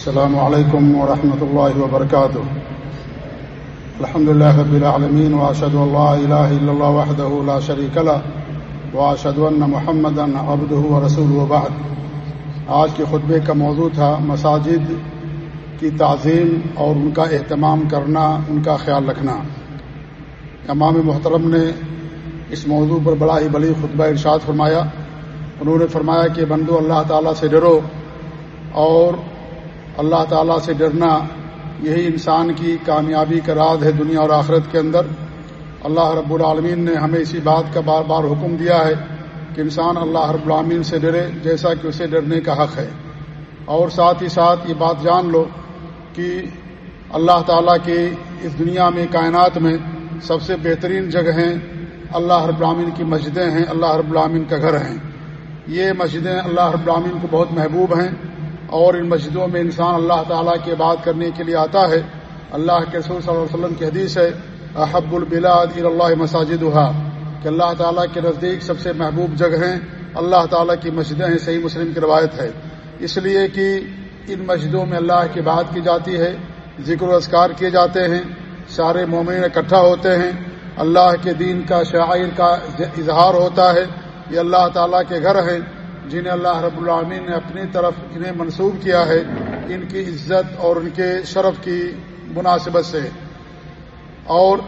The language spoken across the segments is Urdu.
السلام علیکم ورحمۃ اللہ وبرکاتہ الحمد لله رب العالمين واشهد ان لا اله الا الله وحده لا شريك له واشهد ان محمدا عبده ورسوله وبعد. آج کے خطبے کا موضوع تھا مساجد کی تعظیم اور ان کا اہتمام کرنا، ان کا خیال رکھنا۔ امام محترم نے اس موضوع پر بڑا ہی بڑی خطبہ ارشاد فرمایا۔ انہوں نے فرمایا کہ بندو، اللہ تعالیٰ سے ڈرو اور اللہ تعالیٰ سے ڈرنا یہی انسان کی کامیابی کا راز ہے دنیا اور آخرت کے اندر۔ اللہ رب العالمین نے ہمیں اسی بات کا بار بار حکم دیا ہے کہ انسان اللہ رب العالمین سے ڈرے جیسا کہ اسے ڈرنے کا حق ہے۔ اور ساتھ ہی ساتھ یہ بات جان لو کہ اللہ تعالیٰ کی اس دنیا میں کائنات میں سب سے بہترین جگہیں اللہ رب العالمین کی مسجدیں ہیں، اللہ رب العالمین کا گھر ہیں۔ یہ مسجدیں اللہ رب العالمین کو بہت محبوب ہیں۔ اور ان مسجدوں میں انسان اللہ تعالیٰ کی بات کرنے کے لیے آتا ہے۔ اللہ کے رسول صلی اللہ علیہ وسلم کی حدیث ہے، احب البلاد اللہ مساجد کہ اللہ تعالیٰ کے نزدیک سب سے محبوب جگہیں اللہ تعالیٰ کی مسجدیں ہیں، صحیح مسلم کی روایت ہے۔ اس لیے کہ ان مسجدوں میں اللہ کی بات کی جاتی ہے، ذکر و اذکار کیے جاتے ہیں، سارے مومن اکٹھا ہوتے ہیں۔ اللہ کے دین کا شاعر کا اظہار ہوتا ہے۔ یہ اللہ تعالیٰ کے گھر ہیں۔ جنہیں اللہ رب العامین نے اپنی طرف انہیں منسوب کیا ہے، ان کی عزت اور ان کے شرف کی مناسبت سے۔ اور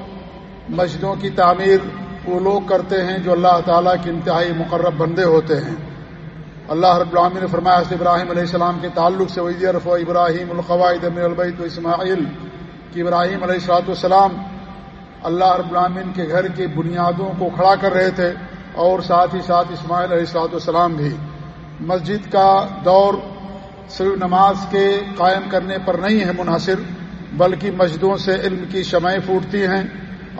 مسجدوں کی تعمیر وہ لوگ کرتے ہیں جو اللہ تعالیٰ کے انتہائی مقرب بندے ہوتے ہیں۔ اللہ رب العامی نے فرمایا ابراہیم علیہ السلام کے تعلق سے وزیر عرف و ابراہیم القواعد البیت و اسماعیل کی ابراہیم علیہ السلاۃ والسلام اللہ رب العامین کے گھر کی بنیادوں کو کھڑا کر رہے تھے اور ساتھ ہی ساتھ اسماعیل علیہ السلاۃ والسلام بھی۔ مسجد کا دور صرف نماز کے قائم کرنے پر نہیں ہے منحصر، بلکہ مسجدوں سے علم کی شمعیں پھوٹتی ہیں،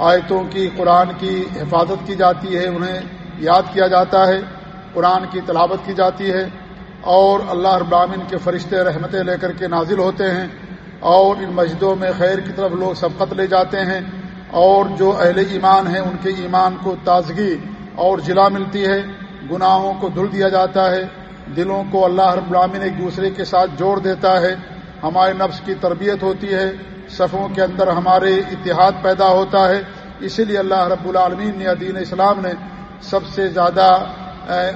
آیتوں کی، قرآن کی حفاظت کی جاتی ہے، انہیں یاد کیا جاتا ہے، قرآن کی تلاوت کی جاتی ہے، اور اللہ ابامن کے فرشتے رحمتیں لے کر کے نازل ہوتے ہیں، اور ان مسجدوں میں خیر کی طرف لوگ سبقت لے جاتے ہیں، اور جو اہل ایمان ہیں، ان کے ایمان کو تازگی اور جلا ملتی ہے، گناہوں کو دھل دیا جاتا ہے دلوں کو اللہ رب العالمین ایک دوسرے کے ساتھ جوڑ دیتا ہے۔ ہمارے نفس کی تربیت ہوتی ہے۔ صفوں کے اندر ہمارے اتحاد پیدا ہوتا ہے۔ اسی لیے اللہ رب العالمین نے دین اسلام نے سب سے زیادہ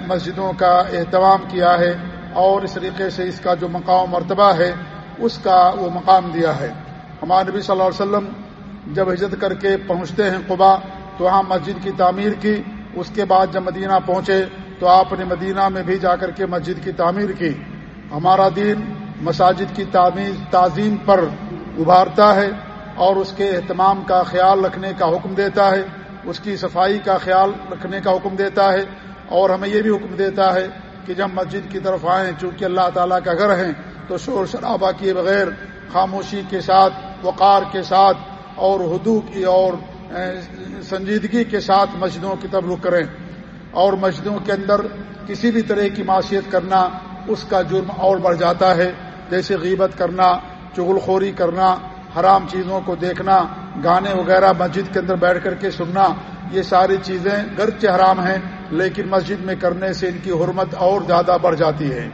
مسجدوں کا اہتمام کیا ہے۔ اور اس طریقے سے اس کا جو مقام مرتبہ ہے، اس کا وہ مقام دیا ہے۔ ہمارے نبی صلی اللہ علیہ وسلم جب ہجرت کر کے پہنچتے ہیں قبا تو وہاں مسجد کی تعمیر کی۔ اس کے بعد جب مدینہ پہنچے تو آپ نے مدینہ میں بھی جا کر کے مسجد کی تعمیر کی۔ ہمارا دین مساجد کی تعمیر تعظیم پر ابھارتا ہے اور اس کے اہتمام کا خیال رکھنے کا حکم دیتا ہے۔ اس کی صفائی کا خیال رکھنے کا حکم دیتا ہے اور ہمیں یہ بھی حکم دیتا ہے کہ جب مسجد کی طرف آئیں، چونکہ اللہ تعالیٰ کا گھر ہے تو شور شرابہ کیے بغیر، خاموشی کے ساتھ، وقار کے ساتھ اور حدو کی اور سنجیدگی کے ساتھ مسجدوں کی طرف رخ کریں۔ اور مسجدوں کے اندر کسی بھی طرح کی معاشیت کرنا اس کا جرم اور بڑھ جاتا ہے۔ جیسے غیبت کرنا، چغل خوری کرنا، حرام چیزوں کو دیکھنا، گانے وغیرہ مسجد کے اندر بیٹھ کر کے سننا، یہ ساری چیزیں گرچہ حرام ہیں، لیکن مسجد میں کرنے سے ان کی حرمت اور زیادہ بڑھ جاتی ہے۔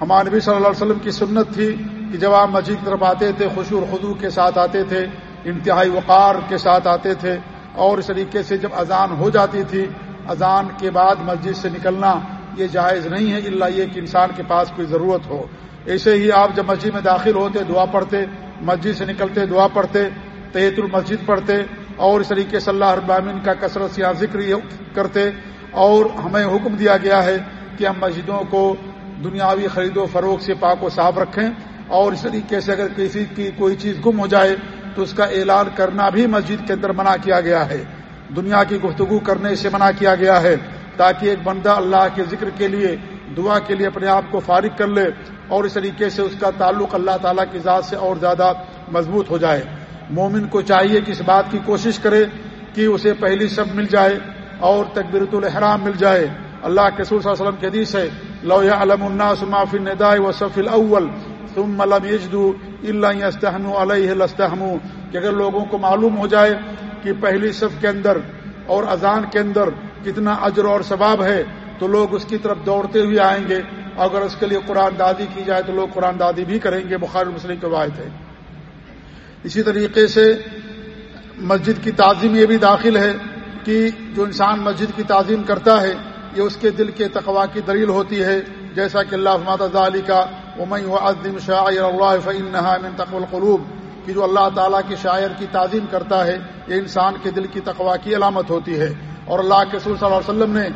ہمارے نبی صلی اللہ علیہ وسلم کی سنت تھی کہ جب آپ مسجد کی طرف آتے تھے خوشور خدو کے ساتھ آتے تھے، انتہائی وقار کے ساتھ آتے تھے، اور اس طریقے سے جب اذان ہو جاتی تھی اذان کے بعد مسجد سے نکلنا یہ جائز نہیں ہے اللہ یہ کہ انسان کے پاس کوئی ضرورت ہو۔ ایسے ہی آپ جب مسجد میں داخل ہوتے، دعا پڑھتے، مسجد سے نکلتے، دعا پڑھتے تحت المسجد پڑھتے، اور اس طریقے سے اللہ ابامین کا کثرت یا ذکر کرتے، اور ہمیں حکم دیا گیا ہے کہ ہم مسجدوں کو دنیاوی خرید و فروغ سے پاک و صاف رکھیں، اور اس طریقے سے اگر کسی کی کوئی چیز گم ہو جائے تو اس کا اعلان کرنا بھی مسجد کے اندر منع کیا گیا ہے۔ دنیا کی گفتگو کرنے سے منع کیا گیا ہے تاکہ ایک بندہ اللہ کے ذکر کے لیے، دعا کے لیے اپنے آپ کو فارغ کر لے اور اس طریقے سے اس کا تعلق اللہ تعالیٰ کی ذات سے اور زیادہ مضبوط ہو جائے۔ مومن کو چاہیے کہ اس بات کی کوشش کرے کہ اسے پہلی سب مل جائے اور تقبرت الحرام مل جائے۔ اللہ کے صلی اللہ علیہ وسلم کے حدیث ہے، لو علم الناس ما فی النداء وصف الاول ثم لم يجدوا الا يستحموا عليه لاستحموا۔ کہ اگر لوگوں کو معلوم ہو جائے کہ پہلی صف کے اندر اور اذان کے اندر کتنا اجر اور ثواب ہے تو لوگ اس کی طرف دوڑتے ہوئے آئیں گے۔ اگر اس کے لیے قرآن دادی کی جائے تو لوگ قرآن دادی بھی کریں گے۔ بخار مسلم کے واحد ہے۔ اسی طریقے سے مسجد کی تعظیم یہ بھی داخل ہے کہ جو انسان مسجد کی تعظیم کرتا ہے، یہ اس کے دل کے تقوا کی دلیل ہوتی ہے۔ جیسا کہ اللہ ماتا علی کا امن و عظم شاعر اللہ فعین من تقو القلوب۔ کہ جو اللہ تعالیٰ کے شاعر کی تعظیم کرتا ہے، یہ انسان کے دل کی تقوا کی علامت ہوتی ہے۔ اور اللہ کے صلی اللہ علیہ وسلم نے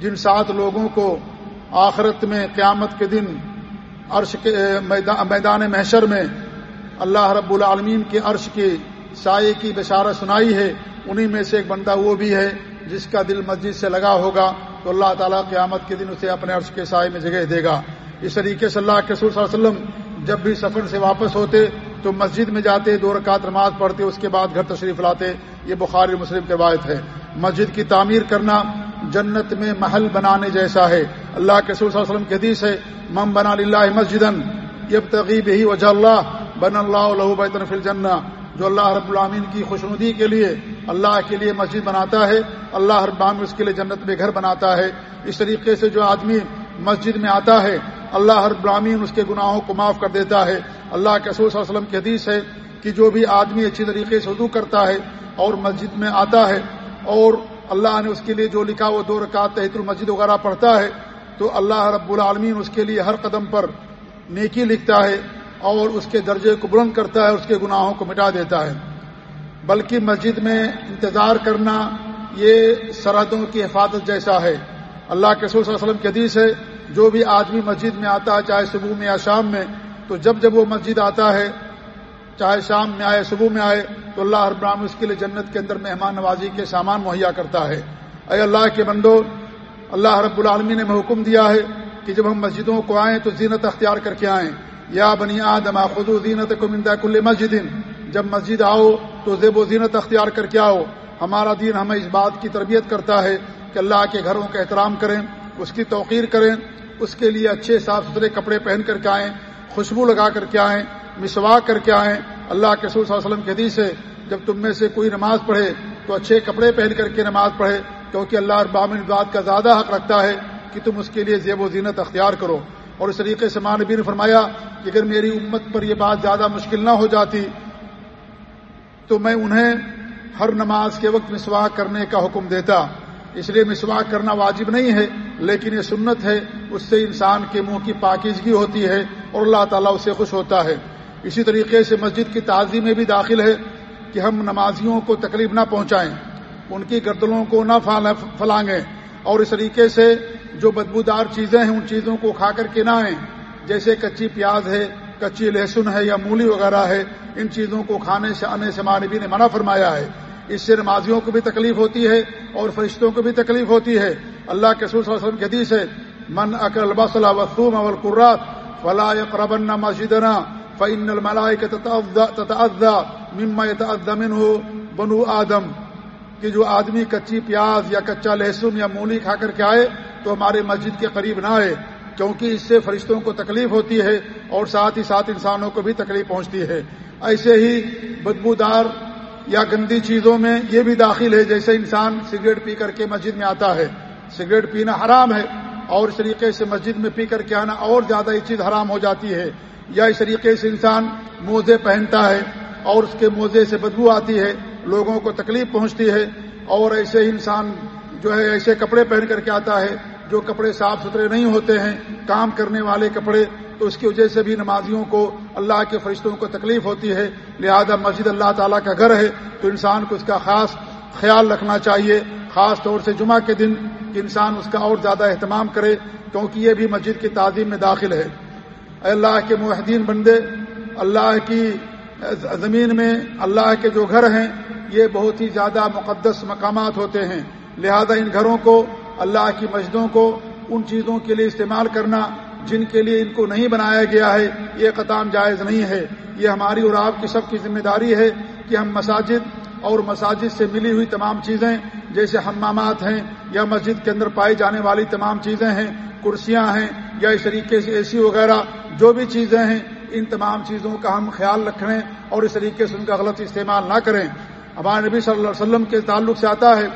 جن سات لوگوں کو آخرت میں قیامت کے دن عرش کے، میدان محشر میں اللہ رب العالمین کے عرش کے سائے کی بشارت سنائی ہے، انہی میں سے ایک بندہ وہ بھی ہے جس کا دل مسجد سے لگا ہوگا تو اللہ تعالیٰ قیامت کے دن اسے اپنے عرش کے سائے میں جگہ دے گا۔ اس طریقے سے اللہ کے صلی اللہ علیہ وسلم جب بھی سفر سے واپس ہوتے تو مسجد میں جاتے، دو رکعت نماز پڑھتے، اس کے بعد گھر تشریف لاتے، یہ بخاری مسلم کے روایت ہے۔ مسجد کی تعمیر کرنا جنت میں محل بنانے جیسا ہے۔ اللہ کے صلی اللہ علیہ وسلم کے حدیث ہے مم بنا اللہ مسجد یب تغیب ہی وجہ اللہ بن اللہ بیتن فل جنا جو اللہ رب العامین کی خوشنودی کے لیے، اللہ کے لیے مسجد بناتا ہے، اللہ رب العامن اس کے لیے جنت میں گھر بناتا ہے۔ اس طریقے سے جو آدمی مسجد میں آتا ہے اللہ رب العامین اس کے گناہوں کو معاف کر دیتا ہے۔ اللہ کے صلی اللہ علیہ وسلم کی حدیث ہے کہ جو بھی آدمی اچھی طریقے سے اردو کرتا ہے اور مسجد میں آتا ہے اور اللہ نے اس کے لیے جو لکھا وہ دو رکعت تحت المسجد وغیرہ پڑھتا ہے، تو اللہ رب العالمین اس کے لیے ہر قدم پر نیکی لکھتا ہے اور اس کے درجے کو بلند کرتا ہے، اس کے گناہوں کو مٹا دیتا ہے۔ بلکہ مسجد میں انتظار کرنا یہ سرحدوں کی حفاظت جیسا ہے۔ اللہ کے صلی اللہ علیہ وسلم کی حدیث ہے جو بھی آدمی مسجد میں آتا ہے، چاہے صبح میں یا شام میں، تو جب جب وہ مسجد آتا ہے، چاہے شام میں آئے، صبح میں آئے، تو اللہ ابراہم اس کے لیے جنت کے اندر مہمان نوازی کے سامان مہیا کرتا ہے۔ اے اللہ کے بندو، اللہ رب العالمین نے حکم دیا ہے کہ جب ہم مسجدوں کو آئیں تو زینت اختیار کر کے آئیں۔ یا بنی آدم خود زینت کو مندا کل مسجد۔ جب مسجد آؤ تو زیب و زینت اختیار کر کے آؤ۔ ہمارا دین ہمیں اس بات کی تربیت کرتا ہے کہ اللہ کے گھروں کا احترام کریں، اس کی توقیر کریں۔ اس کے لیے اچھے صاف ستھرے کپڑے پہن کر کے آئیں، خوشبو لگا کر کے آئیں مسوا کر کے آئیں۔ اللہ کے صلی اللہ علیہ وسلم کے حدیث ہے، جب تم میں سے کوئی نماز پڑھے تو اچھے کپڑے پہن کر کے نماز پڑھے، کیونکہ اللہ ابام بات کا زیادہ حق رکھتا ہے کہ تم اس کے لیے زیب و زینت اختیار کرو۔ اور اس طریقے سے ماں نبی نے فرمایا کہ اگر میری امت پر یہ بات زیادہ مشکل نہ ہو جاتی تو میں انہیں ہر نماز کے وقت مسوا کرنے کا حکم دیتا۔ اس لیے مسواک کرنا واجب نہیں ہے، لیکن یہ سنت ہے، اس سے انسان کے منہ کی پاکیزگی ہوتی ہے اور اللہ تعالیٰ اسے خوش ہوتا ہے۔ اسی طریقے سے مسجد کی تعظیم میں بھی داخل ہے کہ ہم نمازیوں کو تکلیف نہ پہنچائیں، ان کی گردنوں کو نہ پھلانگیں۔ اور اس طریقے سے جو بدبودار چیزیں ہیں، ان چیزوں کو کھا کر کے نہ آئیں۔ جیسے کچی پیاز ہے، کچی لہسن ہے یا مولی وغیرہ ہے، ان چیزوں کو کھانے سے آنے سے مانوی نے منع فرمایا ہے۔ اس سے نمازیوں کو بھی تکلیف ہوتی ہے اور فرشتوں کو بھی تکلیف ہوتی ہے۔ اللہ کے سور وسلم کے حدیث ہے، من اکر الباص وسوم اول قرات فلاح قربن مسجدنا فعن الملائے مما تمن ہو بنو آدم۔ کہ جو آدمی کچی پیاز یا کچا لہسن یا مولی کھا کر کے آئے تو ہمارے مسجد کے قریب نہ آئے، کیونکہ اس سے فرشتوں کو تکلیف ہوتی ہے اور ساتھ ہی ساتھ انسانوں کو بھی تکلیف پہنچتی ہے۔ ایسے ہی بدبودار یا گندی چیزوں میں یہ بھی داخل ہے، جیسے انسان سگریٹ پی کر کے مسجد میں آتا ہے۔ سگریٹ پینا حرام ہے، اور اس طریقے سے مسجد میں پی کر کے آنا اور زیادہ یہ چیز حرام ہو جاتی ہے۔ یا اس طریقے سے انسان موزے پہنتا ہے اور اس کے موزے سے بدبو آتی ہے، لوگوں کو تکلیف پہنچتی ہے۔ اور ایسے انسان جو ہے، ایسے کپڑے پہن کر کے آتا ہے جو کپڑے صاف ستھرے نہیں ہوتے ہیں، کام کرنے والے کپڑے تو اس کی وجہ سے بھی نمازیوں کو اللہ کے فرشتوں کو تکلیف ہوتی ہے، لہذا مسجد اللہ تعالیٰ کا گھر ہے، تو انسان کو اس کا خاص خیال رکھنا چاہیے، خاص طور سے جمعہ کے دن کہ انسان اس کا اور زیادہ اہتمام کرے، کیونکہ یہ بھی مسجد کی تعظیم میں داخل ہے۔ اے اللہ کے معاہدین بندے، اللہ کی زمین میں اللہ کے جو گھر ہیں، یہ بہت ہی زیادہ مقدس مقامات ہوتے ہیں۔ لہذا ان گھروں کو، اللہ کی مسجدوں کو، ان چیزوں کے لیے استعمال کرنا جن کے لیے ان کو نہیں بنایا گیا ہے، یہ قطام جائز نہیں ہے۔ یہ ہماری اور آپ کی سب کی ذمہ داری ہے کہ ہم مساجد اور مساجد سے ملی ہوئی تمام چیزیں، جیسے حمامات ہیں یا مسجد کے اندر پائی جانے والی تمام چیزیں ہیں، کرسیاں ہیں یا اس طریقے سے اے سی وغیرہ، جو بھی چیزیں ہیں، ان تمام چیزوں کا ہم خیال رکھیں اور اس طریقے سے ان کا غلط استعمال نہ کریں۔ ہمارے نبی صلی اللہ علیہ وسلم کے تعلق سے آتا ہے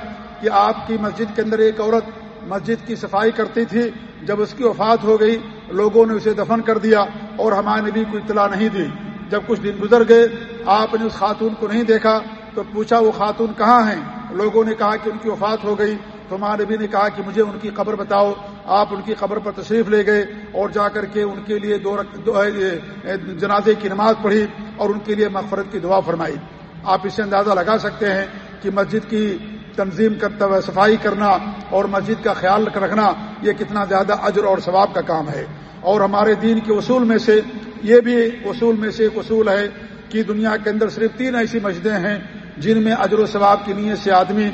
کہ آپ کی مسجد کے اندر ایک عورت مسجد کی صفائی کرتی تھی، جب اس کی وفات ہو گئی لوگوں نے اسے دفن کر دیا اور ہمارے نبی کو اطلاع نہیں دی۔ جب کچھ دن گزر گئے، آپ نے اس خاتون کو نہیں دیکھا، تو پوچھا وہ خاتون کہاں ہیں؟ لوگوں نے کہا کہ ان کی وفات ہو گئی۔ تو ہمارے نبی نے کہا کہ مجھے ان کی قبر بتاؤ۔ آپ ان کی قبر پر تشریف لے گئے اور جا کر کے ان کے لیے دو جنازے کی نماز پڑھی اور ان کے لیے مغفرت کی دعا فرمائی۔ آپ اس سے اندازہ لگا سکتے ہیں کہ مسجد کی تنظیم کرتا ہوا صفائی کرنا اور مسجد کا خیال رکھنا یہ کتنا زیادہ اجر اور ثواب کا کام ہے۔ اور ہمارے دین کے اصول میں سے یہ بھی اصول میں سے ایک اصول ہے کہ دنیا کے اندر صرف تین ایسی مسجدیں ہیں جن میں اجر و ثواب کی نیت سے آدمی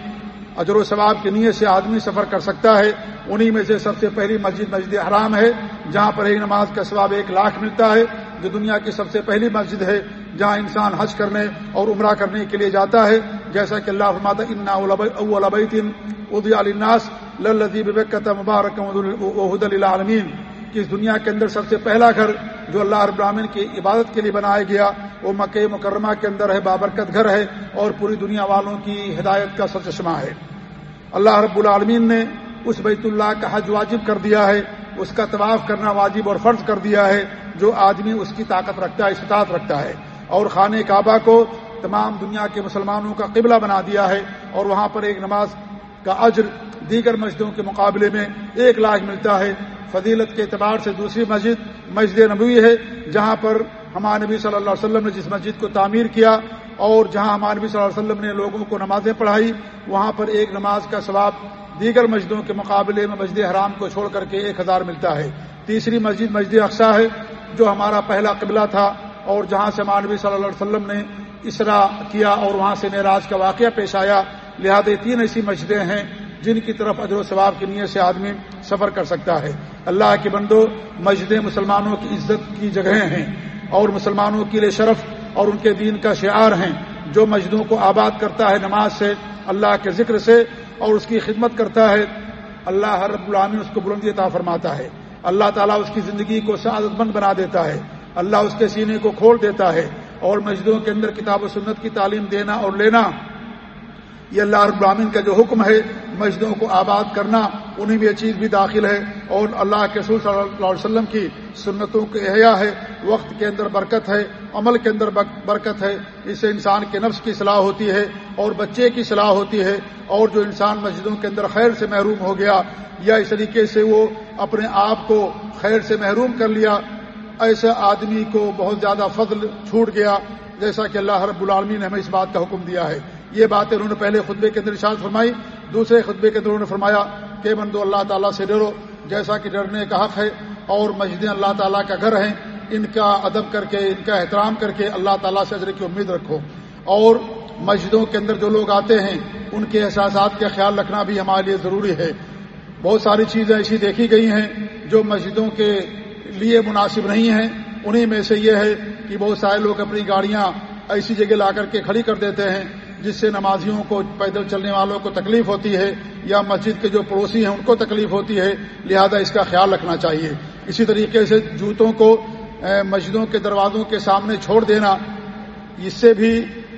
اجر و ثواب کی نیت سے آدمی سفر کر سکتا ہے۔ انہی میں سے سب سے پہلی مسجد مسجد حرام ہے، جہاں پر ایک نماز کا ثواب ایک لاکھ ملتا ہے۔ جو دنیا کی سب سے پہلی مسجد ہے، جہاں انسان حج کرنے اور عمرہ کرنے کے لیے جاتا ہے۔ جیسا کہ اللہ فرماتا انا اولبین ادی الناس للذی ببکت مبارک وحد للعالمین، کہ اس دنیا کے اندر سب سے پہلا گھر جو اللہ رب العالمین کی عبادت کے لیے بنایا گیا، وہ مکہ مکرمہ کے اندر ہے، بابرکت گھر ہے، اور پوری دنیا والوں کی ہدایت کا سرچشمہ ہے۔ اللہ رب العالمین نے اس بیت اللہ کا حج واجب کر دیا ہے، اس کا طواف کرنا واجب اور فرض کر دیا ہے، جو آدمی اس کی طاقت رکھتا ہے، استطاعت رکھتا ہے۔ اور خانہ کعبہ کو تمام دنیا کے مسلمانوں کا قبلہ بنا دیا ہے، اور وہاں پر ایک نماز کا اجر دیگر مسجدوں کے مقابلے میں ایک لاکھ ملتا ہے۔ فضیلت کے اعتبار سے دوسری مسجد مسجد نبوی ہے، جہاں پر ہمارے نبی صلی اللہ علیہ وسلم نے جس مسجد کو تعمیر کیا اور جہاں ہمارے نبی صلی اللہ علیہ وسلم نے لوگوں کو نمازیں پڑھائی، وہاں پر ایک نماز کا ثواب دیگر مسجدوں کے مقابلے میں مسجد حرام کو چھوڑ کر کے ایک ہزار ملتا ہے۔ تیسری مسجد مسجد اقسا ہے، جو ہمارا پہلا قبلہ تھا اور جہاں سے ہمارے نبی صلی اللہ علیہ وسلم نے اسرا کیا اور وہاں سے معراج کا واقعہ پیش آیا۔ لہٰذا تین ایسی مسجدیں ہیں جن کی طرف اجر و ثواب کی نیت سے آدمی سفر کر سکتا ہے۔ اللہ کے بندو، مسجدیں مسلمانوں کی عزت کی جگہیں ہیں اور مسلمانوں کے لیے شرف اور ان کے دین کا شعار ہیں۔ جو مسجدوں کو آباد کرتا ہے نماز سے، اللہ کے ذکر سے اور اس کی خدمت کرتا ہے، اللہ رب العالمین اس کو بلندی عطا فرماتا ہے۔ اللہ تعالیٰ اس کی زندگی کو سعادت مند بنا دیتا ہے۔ اللہ اس کے سینے کو کھول دیتا ہے اور مسجدوں کے اندر کتاب و سنت کی تعلیم دینا اور لینا یہ اللہ رب العالمین کا جو حکم ہے مسجدوں کو آباد کرنا، انہیں بھی یہ چیز بھی داخل ہے۔ اور اللہ کے رسول صلی اللہ علیہ وسلم کی سنتوں کے احیاء ہے، وقت کے اندر برکت ہے، عمل کے اندر برکت ہے۔ اس سے انسان کے نفس کی صلاح ہوتی ہے اور بچے کی صلاح ہوتی ہے۔ اور جو انسان مسجدوں کے اندر خیر سے محروم ہو گیا یا اس طریقے سے وہ اپنے آپ کو خیر سے محروم کر لیا، ایسا آدمی کو بہت زیادہ فضل چھوٹ گیا۔ جیسا کہ اللہ رب العالمین نے ہمیں اس بات کا حکم دیا ہے۔ یہ باتیں انہوں نے پہلے خطبے کے اندر اشاد فرمائی، دوسرے خطبے کے اندر انہوں نے فرمایا کہ بندو اللہ تعالیٰ سے ڈرو، جیسا کہ ڈرنے کا حق ہے اور مسجدیں اللہ تعالیٰ کا گھر ہیں، ان کا ادب کر کے، ان کا احترام کر کے اللہ تعالیٰ سے اجر کی امید رکھو۔ اور مسجدوں کے اندر جو لوگ آتے ہیں، ان کے احساسات کا خیال رکھنا بھی ہمارے لیے ضروری ہے۔ بہت ساری چیزیں ایسی دیکھی گئی ہیں جو مسجدوں کے لیے مناسب نہیں ہیں۔ انہی میں سے یہ ہے کہ بہت سارے لوگ اپنی گاڑیاں ایسی جگہ لا کر کے کھڑی کر دیتے ہیں۔ جس سے نمازیوں کو پیدل چلنے والوں کو تکلیف ہوتی ہے یا مسجد کے جو پڑوسی ہیں ان کو تکلیف ہوتی ہے، لہذا اس کا خیال رکھنا چاہیے۔ اسی طریقے سے جوتوں کو مسجدوں کے دروازوں کے سامنے چھوڑ دینا، اس سے بھی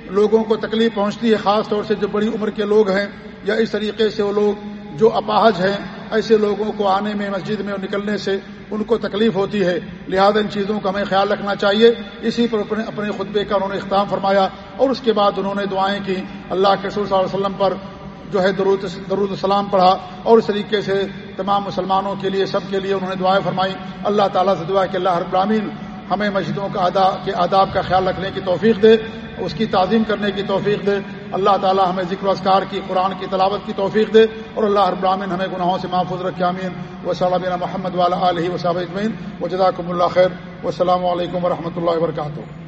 لوگوں کو تکلیف پہنچتی ہے، خاص طور سے جو بڑی عمر کے لوگ ہیں یا اس طریقے سے وہ لوگ جو اپاہج ہیں، ایسے لوگوں کو آنے میں، مسجد میں نکلنے سے ان کو تکلیف ہوتی ہے۔ لہذا ان چیزوں کا ہمیں خیال رکھنا چاہیے۔ اسی پر اپنے اپنے خطبے کا انہوں نے اختتام فرمایا اور اس کے بعد انہوں نے دعائیں کی اللہ کے رسول صلی اللہ علیہ وسلم پر جو ہے درود درود السلام پڑھا اور اس طریقے سے تمام مسلمانوں کے لیے، سب کے لیے انہوں نے دعائیں فرمائی اللہ تعالیٰ سے دعا کہ اللہ ہر برامین ہمیں مسجدوں کا ادا کے آداب کا خیال رکھنے کی توفیق دے۔ اس کی تعظیم کرنے کی توفیق دے۔ اللہ تعالی ہمیں ذکر اسکار کی، قرآن کی تلاوت کی توفیق دے۔ اور اللہ ہر براہین ہمیں گناہوں سے محفوظ رکھے امین و صلی محمد والا علیہ وصاب اجمین و جزاکم اللہ خیر۔ و السلام علیکم و اللہ وبرکاتہ۔